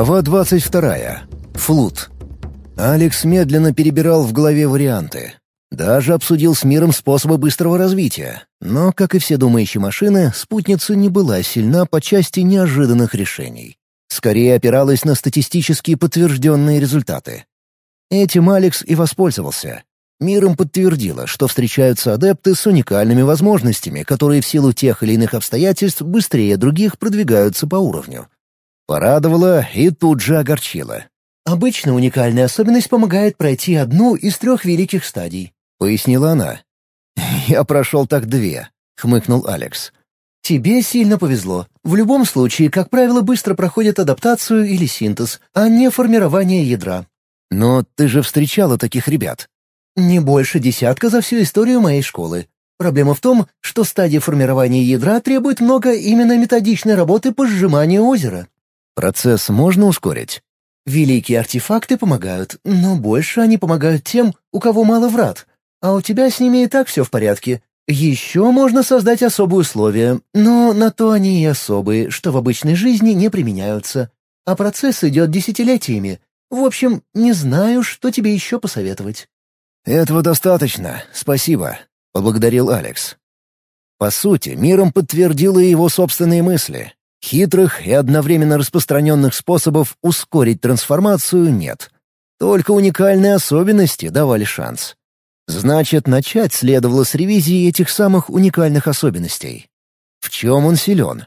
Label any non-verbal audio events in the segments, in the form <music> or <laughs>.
Глава 22. Флут. Алекс медленно перебирал в голове варианты. Даже обсудил с миром способы быстрого развития. Но, как и все думающие машины, спутница не была сильна по части неожиданных решений. Скорее опиралась на статистически подтвержденные результаты. Этим Алекс и воспользовался. Миром подтвердила, что встречаются адепты с уникальными возможностями, которые в силу тех или иных обстоятельств быстрее других продвигаются по уровню. Порадовала и тут же огорчила. «Обычно уникальная особенность помогает пройти одну из трех великих стадий», — пояснила она. «Я прошел так две», — хмыкнул Алекс. «Тебе сильно повезло. В любом случае, как правило, быстро проходит адаптацию или синтез, а не формирование ядра». «Но ты же встречала таких ребят». «Не больше десятка за всю историю моей школы. Проблема в том, что стадия формирования ядра требует много именно методичной работы по сжиманию озера. Процесс можно ускорить? Великие артефакты помогают, но больше они помогают тем, у кого мало врат. А у тебя с ними и так все в порядке. Еще можно создать особые условия, но на то они и особые, что в обычной жизни не применяются. А процесс идет десятилетиями. В общем, не знаю, что тебе еще посоветовать». «Этого достаточно, спасибо», — поблагодарил Алекс. По сути, миром подтвердила его собственные мысли. Хитрых и одновременно распространенных способов ускорить трансформацию нет. Только уникальные особенности давали шанс. Значит, начать следовало с ревизии этих самых уникальных особенностей. В чем он силен?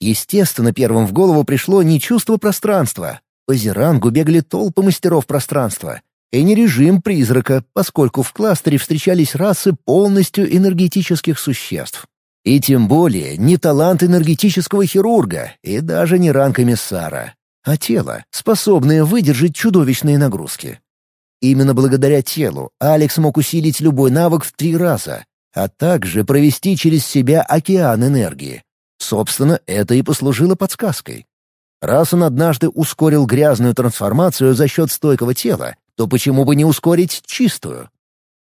Естественно, первым в голову пришло не чувство пространства. По Зерангу бегали толпы мастеров пространства. И не режим призрака, поскольку в кластере встречались расы полностью энергетических существ. И тем более не талант энергетического хирурга и даже не ранг эмиссара, а тело, способное выдержать чудовищные нагрузки. Именно благодаря телу Алекс мог усилить любой навык в три раза, а также провести через себя океан энергии. Собственно, это и послужило подсказкой. Раз он однажды ускорил грязную трансформацию за счет стойкого тела, то почему бы не ускорить чистую?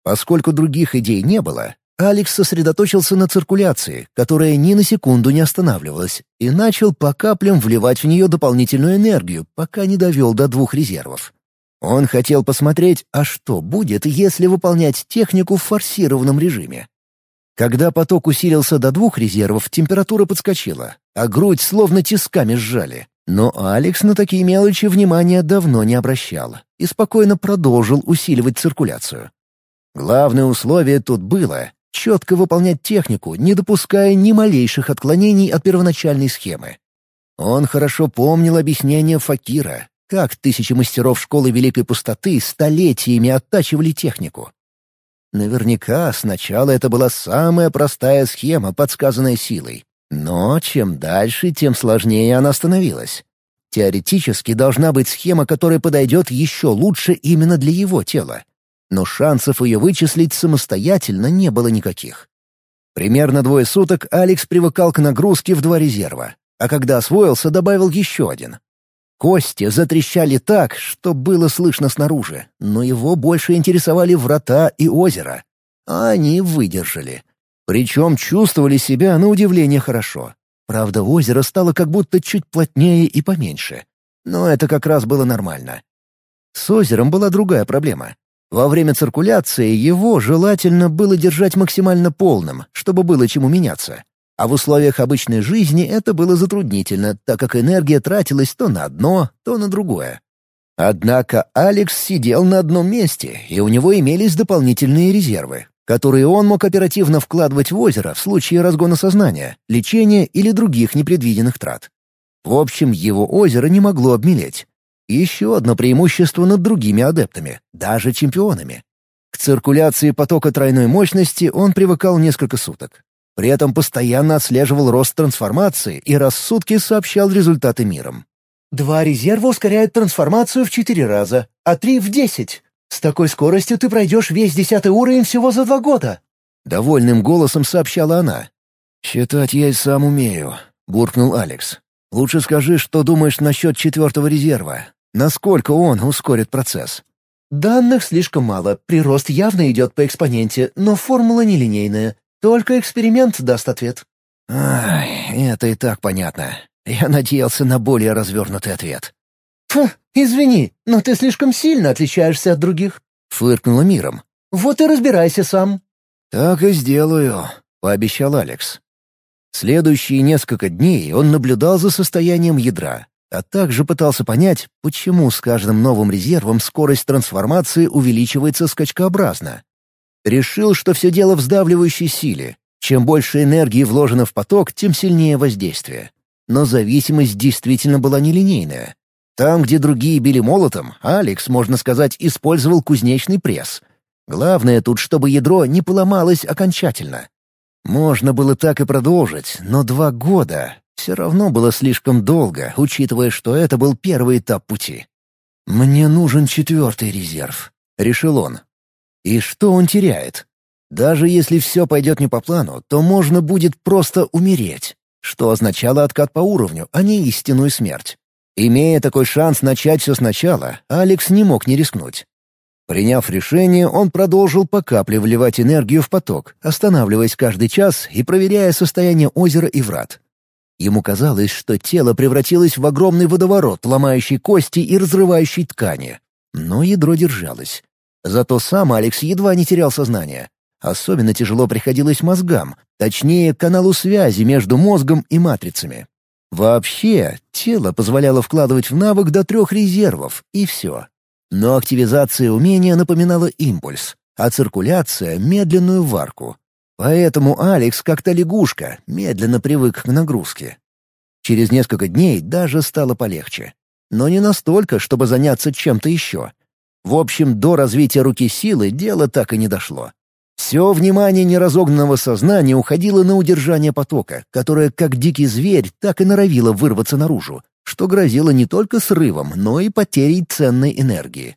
Поскольку других идей не было, Алекс сосредоточился на циркуляции, которая ни на секунду не останавливалась, и начал по каплям вливать в нее дополнительную энергию, пока не довел до двух резервов. Он хотел посмотреть, а что будет, если выполнять технику в форсированном режиме. Когда поток усилился до двух резервов, температура подскочила, а грудь словно тисками сжали. Но Алекс на такие мелочи внимания давно не обращал и спокойно продолжил усиливать циркуляцию. Главное условие тут было четко выполнять технику, не допуская ни малейших отклонений от первоначальной схемы. Он хорошо помнил объяснение Факира, как тысячи мастеров школы Великой Пустоты столетиями оттачивали технику. Наверняка сначала это была самая простая схема, подсказанная силой. Но чем дальше, тем сложнее она становилась. Теоретически должна быть схема, которая подойдет еще лучше именно для его тела но шансов ее вычислить самостоятельно не было никаких. Примерно двое суток Алекс привыкал к нагрузке в два резерва, а когда освоился, добавил еще один. Кости затрещали так, что было слышно снаружи, но его больше интересовали врата и озеро. А они выдержали. Причем чувствовали себя на удивление хорошо. Правда, озеро стало как будто чуть плотнее и поменьше. Но это как раз было нормально. С озером была другая проблема. Во время циркуляции его желательно было держать максимально полным, чтобы было чему меняться. А в условиях обычной жизни это было затруднительно, так как энергия тратилась то на одно, то на другое. Однако Алекс сидел на одном месте, и у него имелись дополнительные резервы, которые он мог оперативно вкладывать в озеро в случае разгона сознания, лечения или других непредвиденных трат. В общем, его озеро не могло обмелеть. Еще одно преимущество над другими адептами, даже чемпионами. К циркуляции потока тройной мощности он привыкал несколько суток. При этом постоянно отслеживал рост трансформации и раз в сутки сообщал результаты миром. «Два резерва ускоряют трансформацию в четыре раза, а три — в десять. С такой скоростью ты пройдешь весь десятый уровень всего за два года». Довольным голосом сообщала она. «Считать я и сам умею», — буркнул Алекс. «Лучше скажи, что думаешь насчет четвертого резерва. Насколько он ускорит процесс? Данных слишком мало, прирост явно идет по экспоненте, но формула нелинейная. Только эксперимент даст ответ. Ай, это и так понятно. Я надеялся на более развернутый ответ. «Фу, извини, но ты слишком сильно отличаешься от других», — фыркнула миром. «Вот и разбирайся сам». «Так и сделаю», — пообещал Алекс. Следующие несколько дней он наблюдал за состоянием ядра, а также пытался понять, почему с каждым новым резервом скорость трансформации увеличивается скачкообразно. Решил, что все дело в сдавливающей силе. Чем больше энергии вложено в поток, тем сильнее воздействие. Но зависимость действительно была нелинейная. Там, где другие били молотом, Алекс, можно сказать, использовал кузнечный пресс. Главное тут, чтобы ядро не поломалось окончательно. Можно было так и продолжить, но два года — все равно было слишком долго, учитывая, что это был первый этап пути. «Мне нужен четвертый резерв», — решил он. И что он теряет? Даже если все пойдет не по плану, то можно будет просто умереть, что означало откат по уровню, а не истинную смерть. Имея такой шанс начать все сначала, Алекс не мог не рискнуть. Приняв решение, он продолжил по капле вливать энергию в поток, останавливаясь каждый час и проверяя состояние озера и врат. Ему казалось, что тело превратилось в огромный водоворот, ломающий кости и разрывающий ткани. Но ядро держалось. Зато сам Алекс едва не терял сознание. Особенно тяжело приходилось мозгам, точнее, каналу связи между мозгом и матрицами. Вообще, тело позволяло вкладывать в навык до трех резервов, и все. Но активизация умения напоминала импульс, а циркуляция — медленную варку. Поэтому Алекс, как-то лягушка, медленно привык к нагрузке. Через несколько дней даже стало полегче. Но не настолько, чтобы заняться чем-то еще. В общем, до развития руки силы дело так и не дошло. Все внимание неразогнанного сознания уходило на удержание потока, которое как дикий зверь так и норовило вырваться наружу, что грозило не только срывом, но и потерей ценной энергии.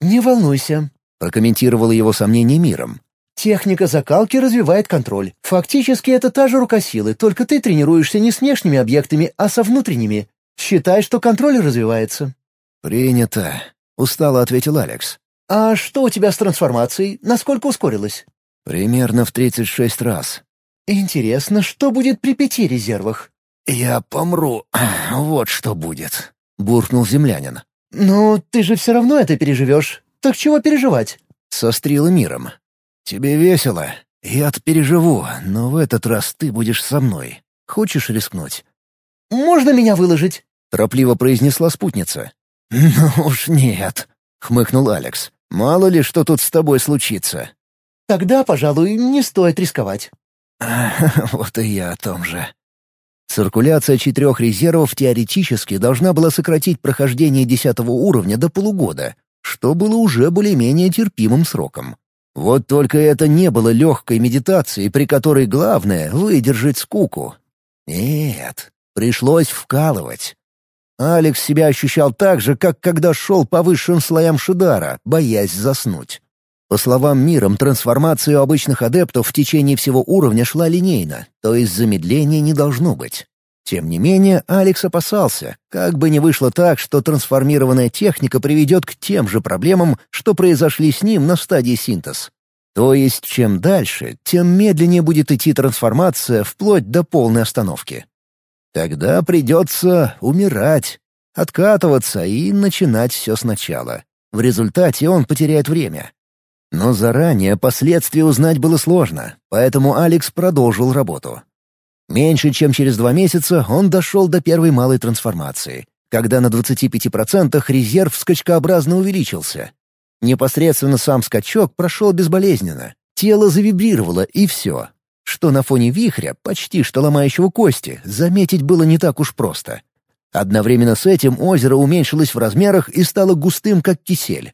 «Не волнуйся», — прокомментировала его сомнение миром. «Техника закалки развивает контроль. Фактически это та же рука силы, только ты тренируешься не с внешними объектами, а со внутренними. Считай, что контроль развивается». «Принято», — устало ответил Алекс. «А что у тебя с трансформацией? Насколько ускорилась?» «Примерно в тридцать шесть раз». «Интересно, что будет при пяти резервах?» «Я помру. <clears throat> Вот что будет», — буркнул землянин. «Ну, ты же все равно это переживешь. Так чего переживать?» — сострила миром. «Тебе весело. Я-то переживу, но в этот раз ты будешь со мной. Хочешь рискнуть?» «Можно меня выложить?» — торопливо произнесла спутница. «Ну уж нет», — хмыкнул Алекс. «Мало ли, что тут с тобой случится». «Тогда, пожалуй, не стоит рисковать». <laughs> «Вот и я о том же». Циркуляция четырех резервов теоретически должна была сократить прохождение десятого уровня до полугода, что было уже более-менее терпимым сроком. Вот только это не было легкой медитацией, при которой главное — выдержать скуку. Нет, пришлось вкалывать. Алекс себя ощущал так же, как когда шел по высшим слоям Шидара, боясь заснуть. По словам миром, трансформация у обычных адептов в течение всего уровня шла линейно, то есть замедления не должно быть. Тем не менее, Алекс опасался, как бы не вышло так, что трансформированная техника приведет к тем же проблемам, что произошли с ним на стадии синтез. То есть, чем дальше, тем медленнее будет идти трансформация вплоть до полной остановки. Тогда придется умирать, откатываться и начинать все сначала. В результате он потеряет время. Но заранее последствия узнать было сложно, поэтому Алекс продолжил работу. Меньше чем через два месяца он дошел до первой малой трансформации, когда на 25% резерв скачкообразно увеличился. Непосредственно сам скачок прошел безболезненно. Тело завибрировало, и все что на фоне вихря, почти что ломающего кости, заметить было не так уж просто. Одновременно с этим озеро уменьшилось в размерах и стало густым, как кисель.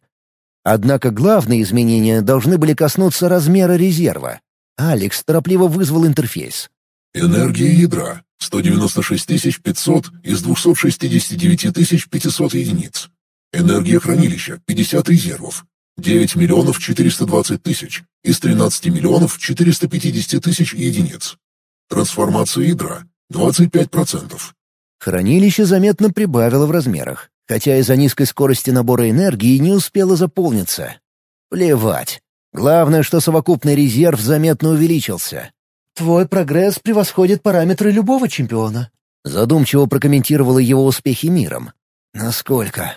Однако главные изменения должны были коснуться размера резерва. Алекс торопливо вызвал интерфейс. Энергия ядра — 196 500 из 269 500 единиц. Энергия хранилища — 50 резервов. 9 миллионов 420 тысяч из 13 миллионов 450 тысяч единиц. Трансформация ядра – 25%. Хранилище заметно прибавило в размерах, хотя из-за низкой скорости набора энергии не успело заполниться. Плевать. Главное, что совокупный резерв заметно увеличился. «Твой прогресс превосходит параметры любого чемпиона», — задумчиво прокомментировала его успехи миром. Насколько?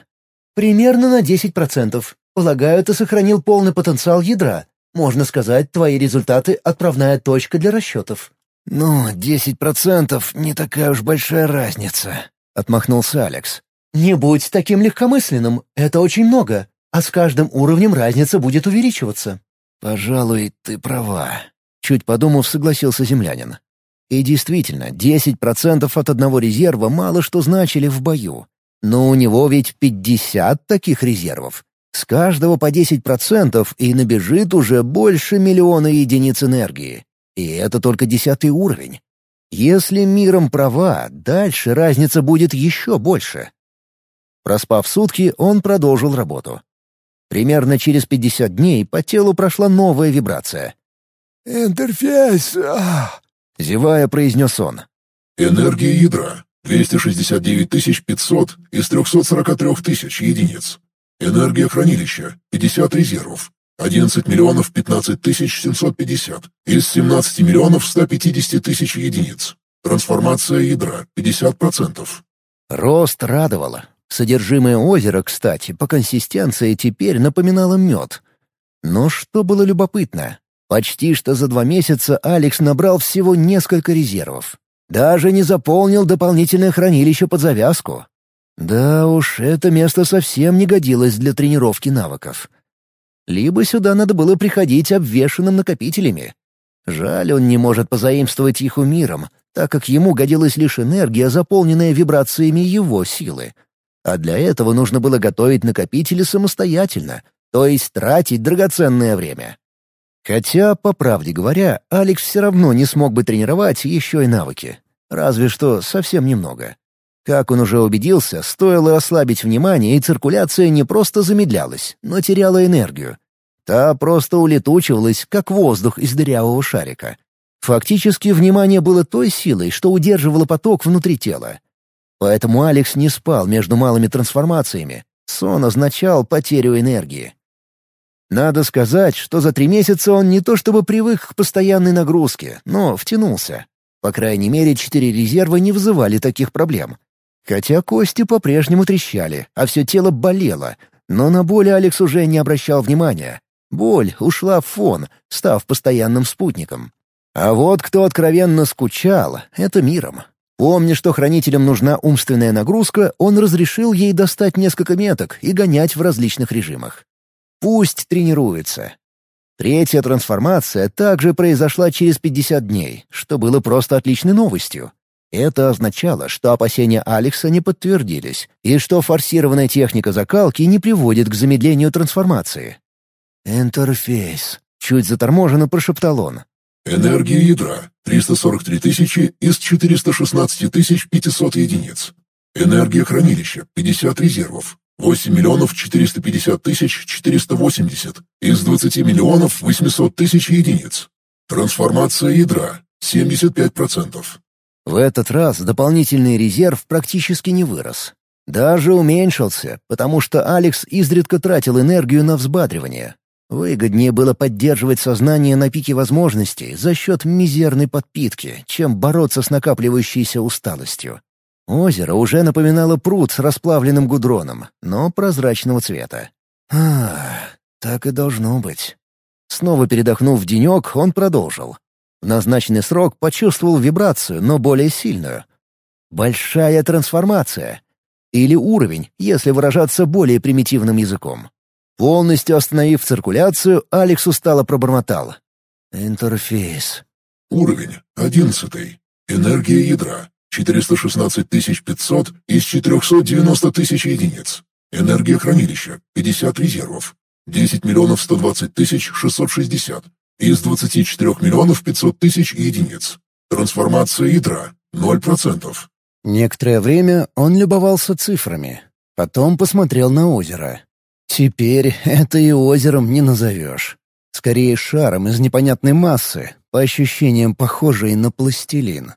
Примерно на 10%. Полагаю, ты сохранил полный потенциал ядра. Можно сказать, твои результаты — отправная точка для расчетов. «Ну, десять процентов — не такая уж большая разница», — отмахнулся Алекс. «Не будь таким легкомысленным, это очень много, а с каждым уровнем разница будет увеличиваться». «Пожалуй, ты права», — чуть подумав, согласился землянин. И действительно, десять процентов от одного резерва мало что значили в бою. Но у него ведь пятьдесят таких резервов. С каждого по десять процентов и набежит уже больше миллиона единиц энергии. И это только десятый уровень. Если миром права, дальше разница будет еще больше. Проспав сутки, он продолжил работу. Примерно через 50 дней по телу прошла новая вибрация. «Интерфейс!» — зевая, произнес он. «Энергия ядра. 269 500 из 343 тысяч единиц. Энергия хранилища. 50 резервов. 11 миллионов 15 тысяч 750 из 17 миллионов 150 тысяч единиц. Трансформация ядра 50%. Рост радовало. Содержимое озера, кстати, по консистенции теперь напоминало мед. Но что было любопытно, почти что за два месяца Алекс набрал всего несколько резервов. Даже не заполнил дополнительное хранилище под завязку. Да уж, это место совсем не годилось для тренировки навыков либо сюда надо было приходить обвешанным накопителями. Жаль, он не может позаимствовать их у миром, так как ему годилась лишь энергия, заполненная вибрациями его силы. А для этого нужно было готовить накопители самостоятельно, то есть тратить драгоценное время. Хотя, по правде говоря, Алекс все равно не смог бы тренировать еще и навыки. Разве что совсем немного. Как он уже убедился, стоило ослабить внимание, и циркуляция не просто замедлялась, но теряла энергию. Та просто улетучивалась, как воздух из дырявого шарика. Фактически внимание было той силой, что удерживало поток внутри тела. Поэтому Алекс не спал между малыми трансформациями. Сон означал потерю энергии. Надо сказать, что за три месяца он не то чтобы привык к постоянной нагрузке, но втянулся. По крайней мере, четыре резерва не вызывали таких проблем. Хотя кости по-прежнему трещали, а все тело болело, но на боль Алекс уже не обращал внимания. Боль ушла в фон, став постоянным спутником. А вот кто откровенно скучал — это миром. Помня, что хранителям нужна умственная нагрузка, он разрешил ей достать несколько меток и гонять в различных режимах. Пусть тренируется. Третья трансформация также произошла через 50 дней, что было просто отличной новостью. Это означало, что опасения Алекса не подтвердились, и что форсированная техника закалки не приводит к замедлению трансформации. «Интерфейс», — чуть заторможенно прошептал он. «Энергия ядра — 343 тысячи из 416 тысяч 500 единиц. Энергия хранилища — 50 резервов. 8 миллионов 450 тысяч 480 из 20 миллионов 800 тысяч единиц. Трансформация ядра — 75%. В этот раз дополнительный резерв практически не вырос. Даже уменьшился, потому что Алекс изредка тратил энергию на взбадривание. Выгоднее было поддерживать сознание на пике возможностей за счет мизерной подпитки, чем бороться с накапливающейся усталостью. Озеро уже напоминало пруд с расплавленным гудроном, но прозрачного цвета. А, так и должно быть. Снова передохнув денек, он продолжил. В назначенный срок почувствовал вибрацию, но более сильную. Большая трансформация. Или уровень, если выражаться более примитивным языком. Полностью остановив циркуляцию, Алекс устало пробормотал. «Интерфейс». Уровень одиннадцатый. Энергия ядра. 416 500 из 490 тысяч единиц. Энергия хранилища. 50 резервов. 10 миллионов 120 тысяч 660 из 24 миллионов 500 тысяч единиц. Трансформация ядра — 0%. Некоторое время он любовался цифрами. Потом посмотрел на озеро. Теперь это и озером не назовешь. Скорее шаром из непонятной массы, по ощущениям похожей на пластилин.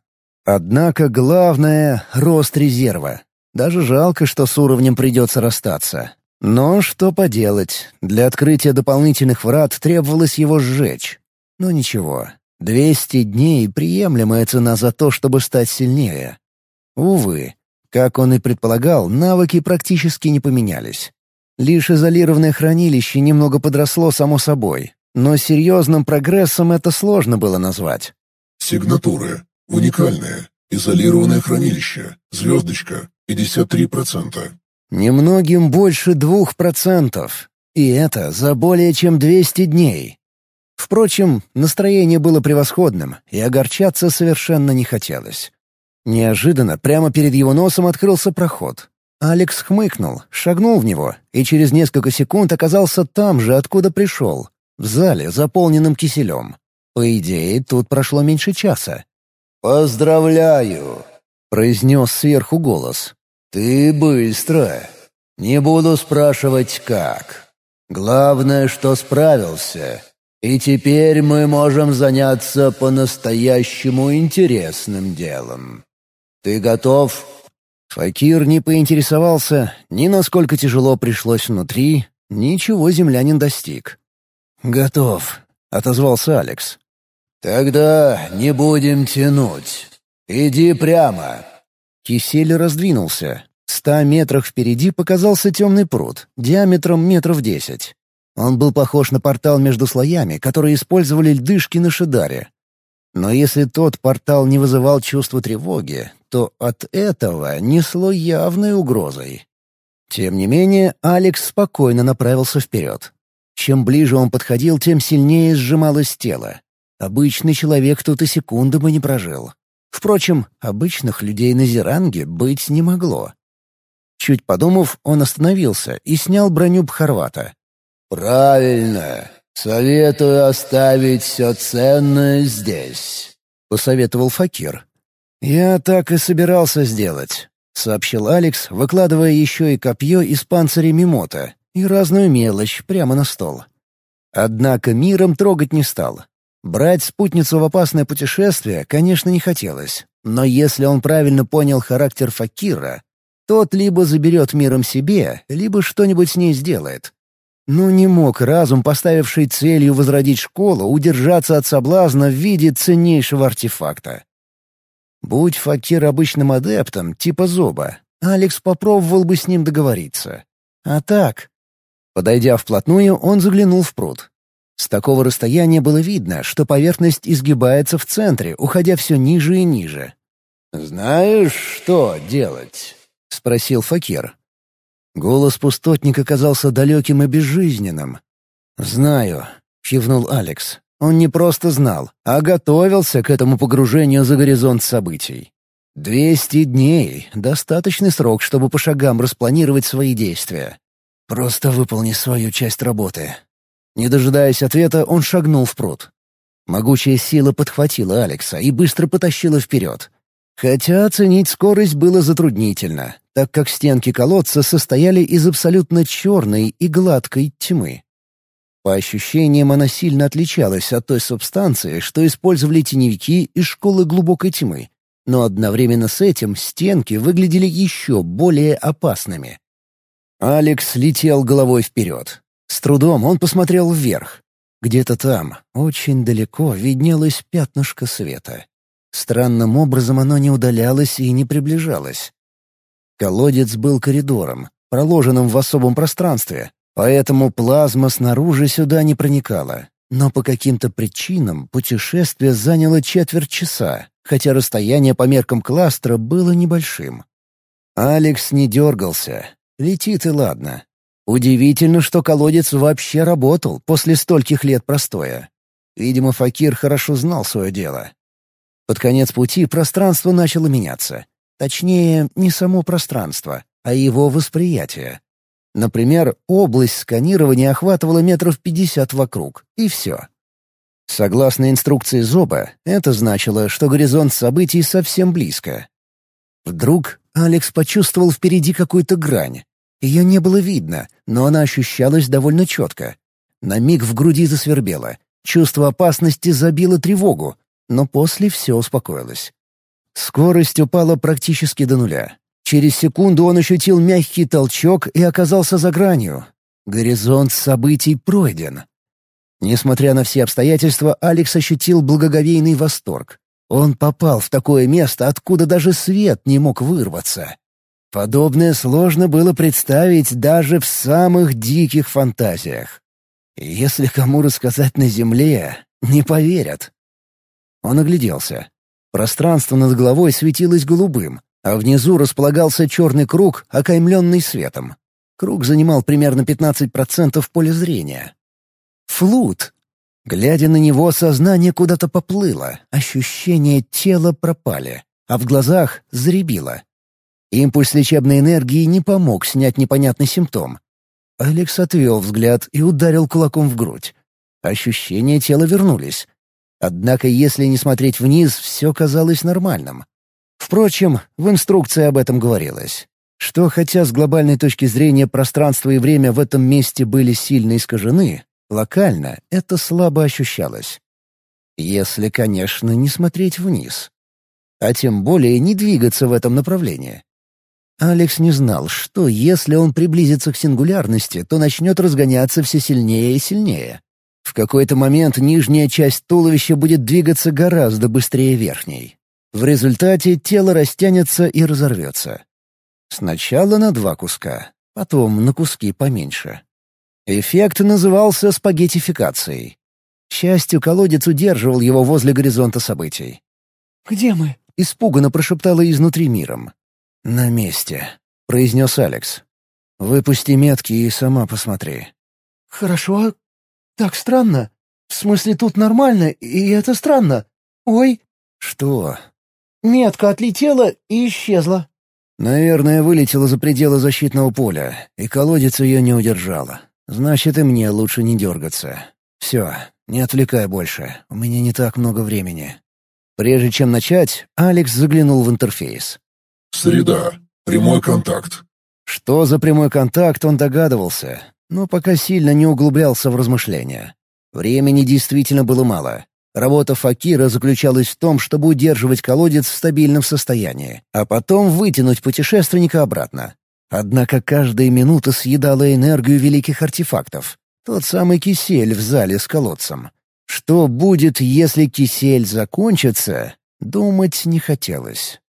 Однако главное — рост резерва. Даже жалко, что с уровнем придется расстаться. Но что поделать, для открытия дополнительных врат требовалось его сжечь. Но ничего, двести дней — приемлемая цена за то, чтобы стать сильнее. Увы, Как он и предполагал, навыки практически не поменялись. Лишь изолированное хранилище немного подросло само собой, но серьезным прогрессом это сложно было назвать. Сигнатуры. Уникальное. Изолированное хранилище. Звездочка. 53%. Немногим больше двух процентов. И это за более чем 200 дней. Впрочем, настроение было превосходным, и огорчаться совершенно не хотелось. Неожиданно прямо перед его носом открылся проход. Алекс хмыкнул, шагнул в него, и через несколько секунд оказался там же, откуда пришел, в зале, заполненном киселем. По идее, тут прошло меньше часа. «Поздравляю!» — произнес сверху голос. «Ты быстро. Не буду спрашивать, как. Главное, что справился. И теперь мы можем заняться по-настоящему интересным делом. Ты готов?» Факир не поинтересовался ни насколько тяжело пришлось внутри, ничего землянин достиг. «Готов», — отозвался Алекс. «Тогда не будем тянуть. Иди прямо». Кисель раздвинулся. В ста метрах впереди показался темный пруд, диаметром метров десять. Он был похож на портал между слоями, которые использовали льдышки на Шидаре. Но если тот портал не вызывал чувства тревоги, то от этого несло явной угрозой. Тем не менее, Алекс спокойно направился вперед. Чем ближе он подходил, тем сильнее сжималось тело. Обычный человек тут и секунды бы не прожил. Впрочем, обычных людей на Зеранге быть не могло. Чуть подумав, он остановился и снял броню Бхарвата. «Правильно. Советую оставить все ценное здесь», — посоветовал Факир. «Я так и собирался сделать», — сообщил Алекс, выкладывая еще и копье из панциря Мимота и разную мелочь прямо на стол. Однако миром трогать не стал. Брать спутницу в опасное путешествие, конечно, не хотелось, но если он правильно понял характер Факира, тот либо заберет миром себе, либо что-нибудь с ней сделает. Ну не мог разум, поставивший целью возродить школу, удержаться от соблазна в виде ценнейшего артефакта. Будь Факир обычным адептом, типа Зоба, Алекс попробовал бы с ним договориться. А так... Подойдя вплотную, он заглянул в пруд. С такого расстояния было видно, что поверхность изгибается в центре, уходя все ниже и ниже. «Знаешь, что делать?» — спросил Факир. Голос пустотника казался далеким и безжизненным. «Знаю», — кивнул Алекс. Он не просто знал, а готовился к этому погружению за горизонт событий. Двести дней — достаточный срок, чтобы по шагам распланировать свои действия. Просто выполни свою часть работы, не дожидаясь ответа, он шагнул в пруд. Могучая сила подхватила Алекса и быстро потащила вперед. Хотя оценить скорость было затруднительно, так как стенки колодца состояли из абсолютно черной и гладкой тьмы. По ощущениям, она сильно отличалась от той субстанции, что использовали теневики из школы глубокой тьмы, но одновременно с этим стенки выглядели еще более опасными. Алекс летел головой вперед. С трудом он посмотрел вверх. Где-то там, очень далеко, виднелось пятнышко света. Странным образом оно не удалялось и не приближалось. Колодец был коридором, проложенным в особом пространстве, поэтому плазма снаружи сюда не проникала. Но по каким-то причинам путешествие заняло четверть часа, хотя расстояние по меркам кластера было небольшим. Алекс не дергался. Летит и ладно. Удивительно, что колодец вообще работал после стольких лет простоя. Видимо, Факир хорошо знал свое дело. Под конец пути пространство начало меняться. Точнее, не само пространство, а его восприятие. Например, область сканирования охватывала метров пятьдесят вокруг, и все. Согласно инструкции Зоба, это значило, что горизонт событий совсем близко. Вдруг Алекс почувствовал впереди какую-то грань, ее не было видно, но она ощущалась довольно четко. На миг в груди засвербело. Чувство опасности забило тревогу, но после все успокоилось. Скорость упала практически до нуля. Через секунду он ощутил мягкий толчок и оказался за гранью. Горизонт событий пройден. Несмотря на все обстоятельства, Алекс ощутил благоговейный восторг. Он попал в такое место, откуда даже свет не мог вырваться. Подобное сложно было представить даже в самых диких фантазиях. Если кому рассказать на Земле, не поверят. Он огляделся. Пространство над головой светилось голубым, а внизу располагался черный круг, окаймленный светом. Круг занимал примерно 15% поля зрения. Флут. Глядя на него, сознание куда-то поплыло, ощущения тела пропали, а в глазах заребило. Импульс лечебной энергии не помог снять непонятный симптом. Алекс отвел взгляд и ударил кулаком в грудь. Ощущения тела вернулись. Однако, если не смотреть вниз, все казалось нормальным. Впрочем, в инструкции об этом говорилось. Что хотя с глобальной точки зрения пространство и время в этом месте были сильно искажены, локально это слабо ощущалось. Если, конечно, не смотреть вниз. А тем более не двигаться в этом направлении. Алекс не знал, что если он приблизится к сингулярности, то начнет разгоняться все сильнее и сильнее. В какой-то момент нижняя часть туловища будет двигаться гораздо быстрее верхней. В результате тело растянется и разорвется. Сначала на два куска, потом на куски поменьше. Эффект назывался спагеттификацией. К счастью, колодец удерживал его возле горизонта событий. «Где мы?» — испуганно прошептала изнутри миром. «На месте», — произнес Алекс. «Выпусти метки и сама посмотри». «Хорошо. Так странно. В смысле, тут нормально, и это странно. Ой». «Что?» «Метка отлетела и исчезла». «Наверное, вылетела за пределы защитного поля, и колодец ее не удержала. Значит, и мне лучше не дергаться. Все, не отвлекай больше, у меня не так много времени». Прежде чем начать, Алекс заглянул в интерфейс. Среда. Прямой контакт. Что за прямой контакт, он догадывался, но пока сильно не углублялся в размышления. Времени действительно было мало. Работа Факира заключалась в том, чтобы удерживать колодец в стабильном состоянии, а потом вытянуть путешественника обратно. Однако каждая минута съедала энергию великих артефактов. Тот самый кисель в зале с колодцем. Что будет, если кисель закончится, думать не хотелось.